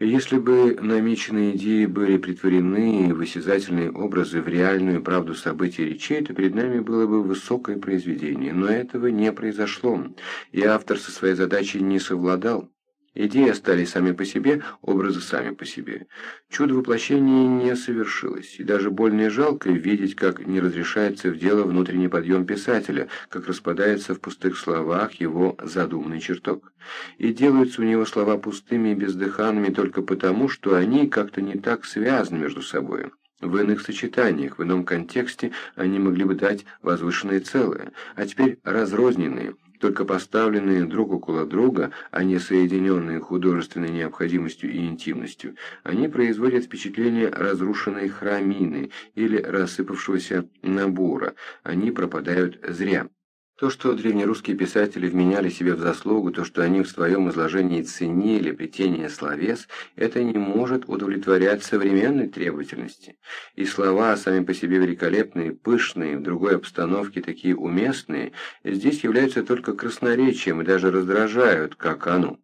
Если бы намеченные идеи были притворены в осязательные образы в реальную правду событий речей, то перед нами было бы высокое произведение. Но этого не произошло, и автор со своей задачей не совладал. Идеи остались сами по себе, образы сами по себе. Чудо воплощения не совершилось, и даже больно и жалко видеть, как не разрешается в дело внутренний подъем писателя, как распадается в пустых словах его задуманный чертог. И делаются у него слова пустыми и бездыханными только потому, что они как-то не так связаны между собой. В иных сочетаниях, в ином контексте они могли бы дать возвышенное целое, а теперь разрозненные – только поставленные друг около друга, а не соединенные художественной необходимостью и интимностью, они производят впечатление разрушенной храмины или рассыпавшегося набора, они пропадают зря. То, что древнерусские писатели вменяли себе в заслугу, то, что они в своем изложении ценили плетение словес, это не может удовлетворять современной требовательности. И слова, сами по себе великолепные, пышные, в другой обстановке такие уместные, здесь являются только красноречием и даже раздражают, как оно.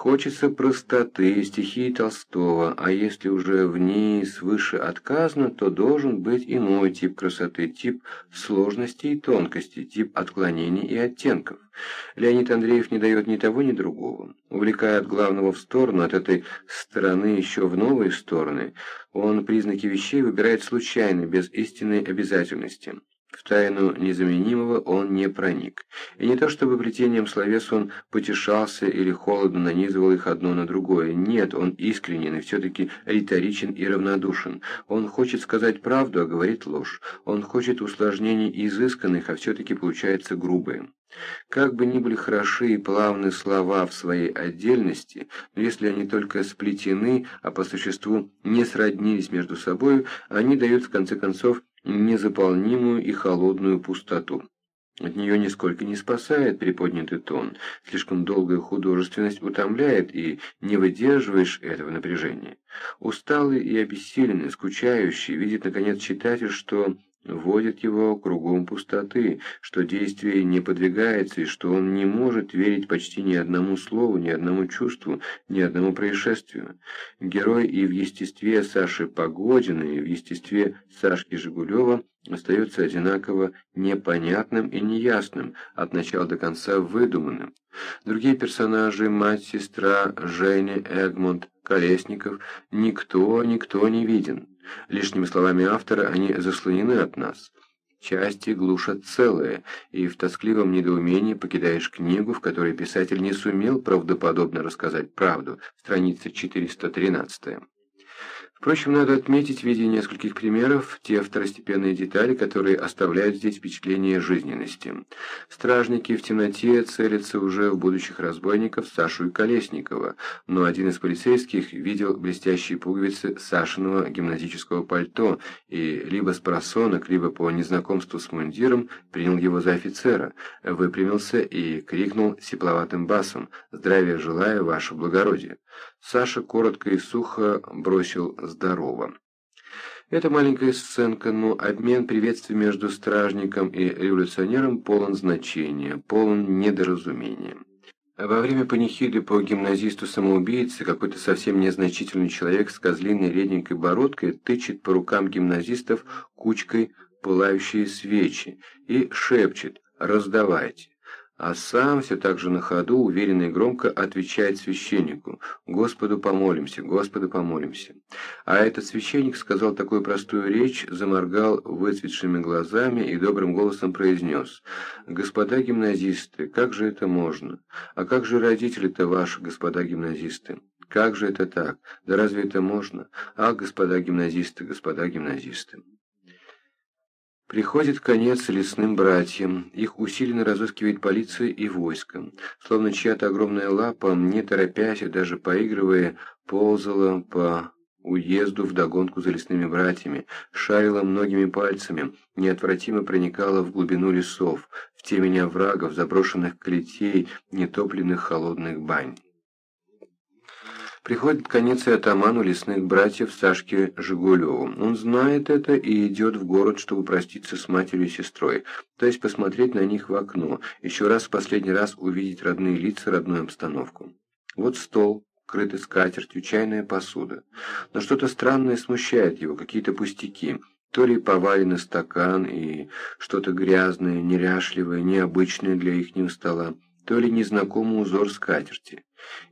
Хочется простоты, стихии Толстого, а если уже в ней свыше отказано, то должен быть иной тип красоты, тип сложности и тонкости, тип отклонений и оттенков. Леонид Андреев не дает ни того, ни другого. Увлекая от главного в сторону, от этой стороны еще в новые стороны, он признаки вещей выбирает случайно, без истинной обязательности. В тайну незаменимого он не проник. И не то чтобы плетением словес он потешался или холодно нанизывал их одно на другое. Нет, он искренен и все-таки риторичен и равнодушен. Он хочет сказать правду, а говорит ложь. Он хочет усложнений изысканных, а все-таки получается грубые. Как бы ни были хороши и плавны слова в своей отдельности, но если они только сплетены, а по существу не сроднились между собой, они дают в конце концов незаполнимую и холодную пустоту. От нее нисколько не спасает приподнятый тон, слишком долгая художественность утомляет, и не выдерживаешь этого напряжения. Усталый и обессиленный, скучающий, видит, наконец, читатель, что вводит его кругом пустоты, что действие не подвигается и что он не может верить почти ни одному слову, ни одному чувству, ни одному происшествию. Герой и в естестве Саши Погодина, и в естестве Сашки Жигулева остается одинаково непонятным и неясным, от начала до конца выдуманным. Другие персонажи, мать, сестра, Женя, Эгмонт, Колесников, никто, никто не виден. Лишними словами автора они заслонены от нас. Части глушат целое, и в тоскливом недоумении покидаешь книгу, в которой писатель не сумел правдоподобно рассказать правду, страница 413. Впрочем, надо отметить в виде нескольких примеров те второстепенные детали, которые оставляют здесь впечатление жизненности. Стражники в темноте целятся уже в будущих разбойников Сашу и Колесникова, но один из полицейских видел блестящие пуговицы Сашиного гимназического пальто и либо с просонок, либо по незнакомству с мундиром принял его за офицера, выпрямился и крикнул сипловатым басом «Здравия желаю, ваше благородие!». Саша коротко и сухо бросил «здорово». Эта маленькая сценка, но обмен приветствий между стражником и революционером полон значения, полон недоразумения. Во время панихиды по гимназисту-самоубийце какой-то совсем незначительный человек с козлиной реденькой бородкой тычет по рукам гимназистов кучкой пылающие свечи и шепчет «раздавайте» а сам все так же на ходу, уверенно и громко отвечает священнику «Господу помолимся, Господу помолимся». А этот священник сказал такую простую речь, заморгал выцветшими глазами и добрым голосом произнес «Господа гимназисты, как же это можно? А как же родители-то ваши, господа гимназисты?» Как же это так? Да разве это можно? А, господа гимназисты, господа гимназисты. Приходит конец лесным братьям, их усиленно разыскивает полиция и войско, словно чья-то огромная лапа, не торопясь и даже поигрывая, ползала по уезду вдогонку за лесными братьями, шарила многими пальцами, неотвратимо проникала в глубину лесов, в темень оврагов, заброшенных клетей, нетопленных холодных бань. Приходит конец и атаману лесных братьев Сашке Жигулеву. Он знает это и идет в город, чтобы проститься с матерью и сестрой, то есть посмотреть на них в окно, еще раз в последний раз увидеть родные лица, родную обстановку. Вот стол, крыта скатертью, чайная посуда. Но что-то странное смущает его, какие-то пустяки. То ли поваленный стакан и что-то грязное, неряшливое, необычное для ихнего стола, то ли незнакомый узор скатерти.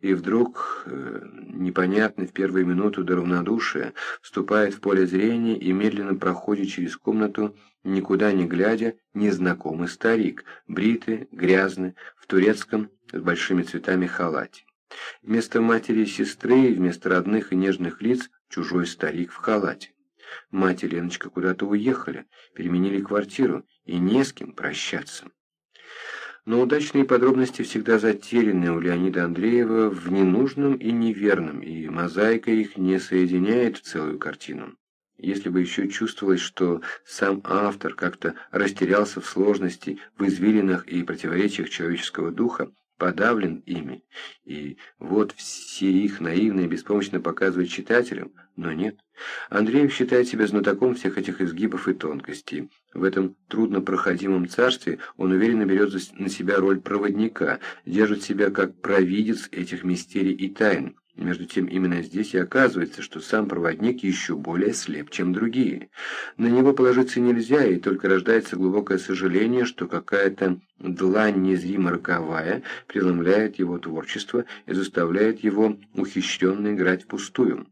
И вдруг, э, непонятно в первую минуту до равнодушия, вступает в поле зрения и медленно проходит через комнату, никуда не глядя, незнакомый старик, бритый, грязный, в турецком с большими цветами халате. Вместо матери и сестры, вместо родных и нежных лиц, чужой старик в халате. Мать и Леночка куда-то уехали, переменили квартиру, и не с кем прощаться. Но удачные подробности всегда затеряны у Леонида Андреева в ненужном и неверном, и мозаика их не соединяет в целую картину. Если бы еще чувствовалось, что сам автор как-то растерялся в сложности, в извилинах и противоречиях человеческого духа, подавлен ими, и вот все их наивно и беспомощно показывают читателям, но нет. Андреев считает себя знатоком всех этих изгибов и тонкостей. В этом труднопроходимом царстве он уверенно берет на себя роль проводника, держит себя как провидец этих мистерий и тайн, между тем, именно здесь и оказывается, что сам проводник еще более слеп, чем другие. На него положиться нельзя, и только рождается глубокое сожаление, что какая-то длань незримо роковая преломляет его творчество и заставляет его ухищренно играть впустую.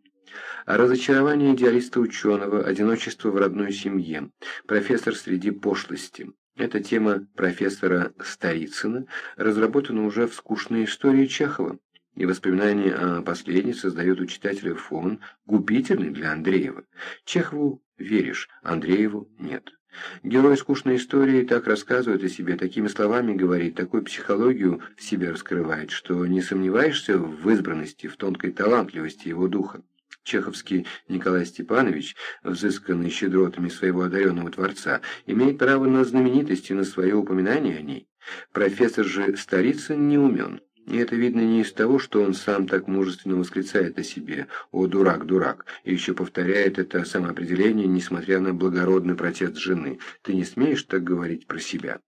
А разочарование идеалиста-ученого, одиночество в родной семье, профессор среди пошлости. Эта тема профессора Старицына разработана уже в «Скучной истории Чехова» и воспоминания о последней создают у читателя фон, губительный для Андреева. Чехову веришь, Андрееву нет. Герой скучной истории так рассказывает о себе, такими словами говорит, такую психологию в себе раскрывает, что не сомневаешься в избранности, в тонкой талантливости его духа. Чеховский Николай Степанович, взысканный щедротами своего одаренного творца, имеет право на знаменитость и на свое упоминание о ней. Профессор же Старицын не умен. И это видно не из того, что он сам так мужественно восклицает о себе «О, дурак, дурак!» и еще повторяет это самоопределение, несмотря на благородный протест жены. «Ты не смеешь так говорить про себя?»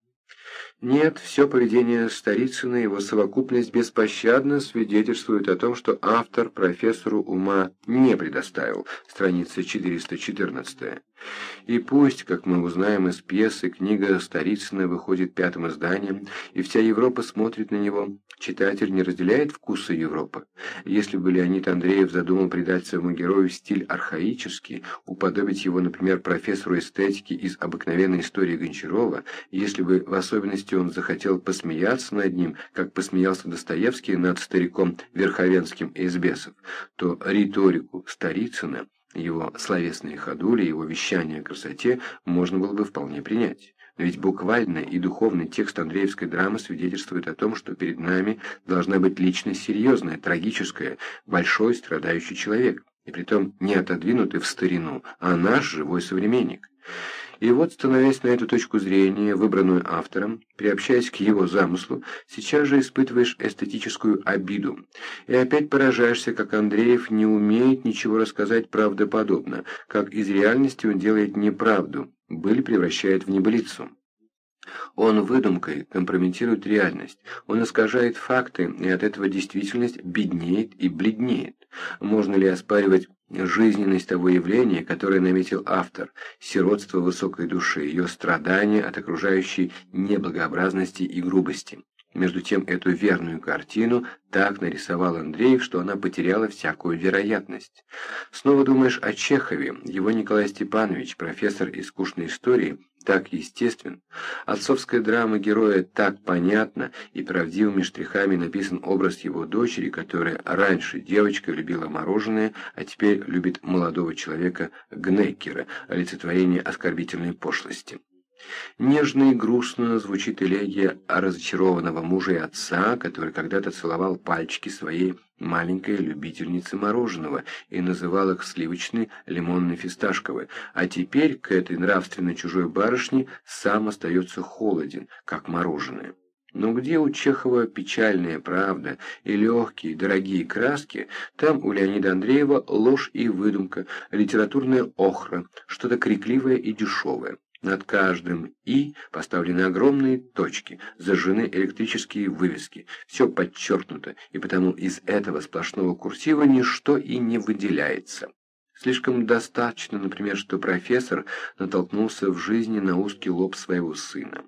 Нет, все поведение Старицына, его совокупность беспощадно свидетельствует о том, что автор профессору ума не предоставил. Страница 414. И пусть, как мы узнаем из пьесы, книга Старицына выходит пятым изданием, и вся Европа смотрит на него, читатель не разделяет вкуса Европы. Если бы Леонид Андреев задумал придать своему герою стиль архаический, уподобить его, например, профессору эстетики из обыкновенной истории Гончарова, если бы в особенности он захотел посмеяться над ним, как посмеялся Достоевский над стариком Верховенским из «Бесов», то риторику Старицына его словесные ходули, его вещание о красоте можно было бы вполне принять. Но ведь буквально и духовный текст Андреевской драмы свидетельствует о том, что перед нами должна быть личность серьезная, трагическая, большой страдающий человек, и притом не отодвинутый в старину, а наш живой современник. И вот, становясь на эту точку зрения, выбранную автором, приобщаясь к его замыслу, сейчас же испытываешь эстетическую обиду. И опять поражаешься, как Андреев не умеет ничего рассказать правдоподобно, как из реальности он делает неправду, быль превращает в небылицу. Он выдумкой компрометирует реальность, он искажает факты, и от этого действительность беднеет и бледнеет. Можно ли оспаривать жизненность того явления, которое наметил автор, сиротство высокой души, ее страдания от окружающей неблагообразности и грубости? Между тем, эту верную картину так нарисовал Андреев, что она потеряла всякую вероятность. Снова думаешь о Чехове, его Николай Степанович, профессор из истории, так естествен. Отцовская драма героя так понятна, и правдивыми штрихами написан образ его дочери, которая раньше девочка любила мороженое, а теперь любит молодого человека Гнеккера, олицетворение оскорбительной пошлости. Нежно и грустно звучит элегия о разочарованного мужа и отца, который когда-то целовал пальчики своей маленькой любительницы мороженого и называл их сливочный, лимонный, фисташковый, а теперь к этой нравственно чужой барышне сам остается холоден, как мороженое. Но где у Чехова печальная правда и легкие, дорогие краски, там у Леонида Андреева ложь и выдумка, литературная охра, что-то крикливое и дешевое. Над каждым «и» поставлены огромные точки, зажжены электрические вывески. Все подчеркнуто, и потому из этого сплошного курсива ничто и не выделяется. Слишком достаточно, например, что профессор натолкнулся в жизни на узкий лоб своего сына.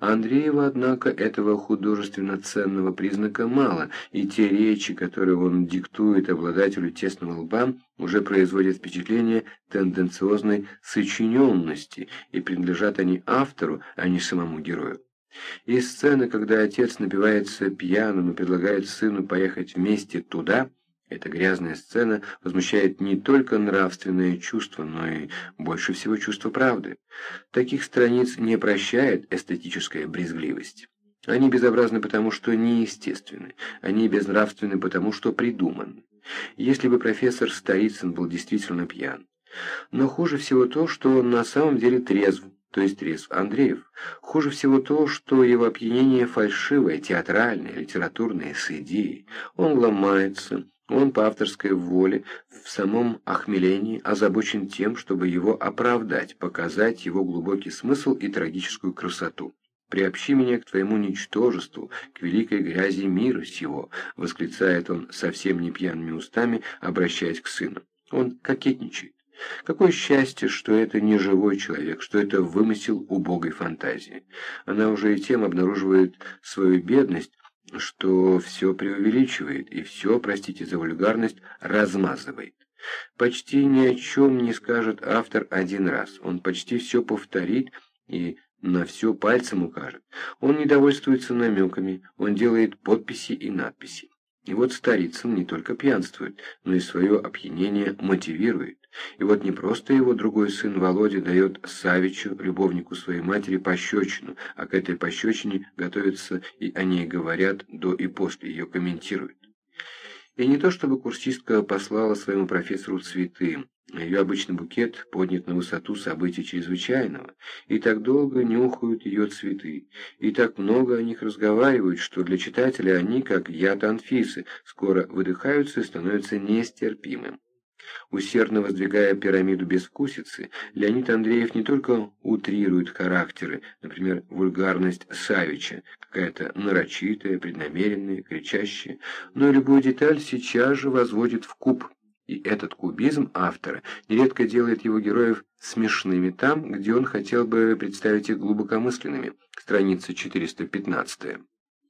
Андреева, однако, этого художественно ценного признака мало, и те речи, которые он диктует обладателю тесного лба, уже производят впечатление тенденциозной сочиненности, и принадлежат они автору, а не самому герою. И сцена, когда отец напивается пьяным и предлагает сыну поехать вместе туда – эта грязная сцена возмущает не только нравственное чувство, но и больше всего чувство правды. Таких страниц не прощает эстетическая брезгливость. Они безобразны потому, что неестественны, они безнравственны потому, что придуманы. Если бы профессор Старицын был действительно пьян. Но хуже всего то, что он на самом деле трезв, то есть трезв Андреев. Хуже всего то, что его опьянение фальшивое, театральное, литературное, с идеей. Он ломается, он по авторской воле в самом охмелении озабочен тем, чтобы его оправдать, показать его глубокий смысл и трагическую красоту. «Приобщи меня к твоему ничтожеству, к великой грязи мира сего», — восклицает он совсем не пьяными устами, обращаясь к сыну. Он кокетничает. Какое счастье, что это не живой человек, что это вымысел убогой фантазии. Она уже и тем обнаруживает свою бедность, что все преувеличивает и все, простите за вульгарность, размазывает. Почти ни о чем не скажет автор один раз, он почти все повторит и на все пальцем укажет. Он не довольствуется намеками, он делает подписи и надписи. И вот Старицын не только пьянствует, но и свое опьянение мотивирует. И вот не просто его другой сын Володя дает Савичу, любовнику своей матери, пощечину, а к этой пощечине готовятся и о ней говорят до и после, ее комментируют. И не то чтобы курсистка послала своему профессору цветы, ее обычный букет поднят на высоту событий чрезвычайного, и так долго нюхают ее цветы, и так много о них разговаривают, что для читателя они, как яд Анфисы, скоро выдыхаются и становятся нестерпимым. Усердно воздвигая пирамиду безвкусицы, Леонид Андреев не только утрирует характеры, например, вульгарность Савича, какая-то нарочитая, преднамеренная, кричащая, но и любую деталь сейчас же возводит в куб, и этот кубизм автора нередко делает его героев смешными там, где он хотел бы представить их глубокомысленными. Страница 415.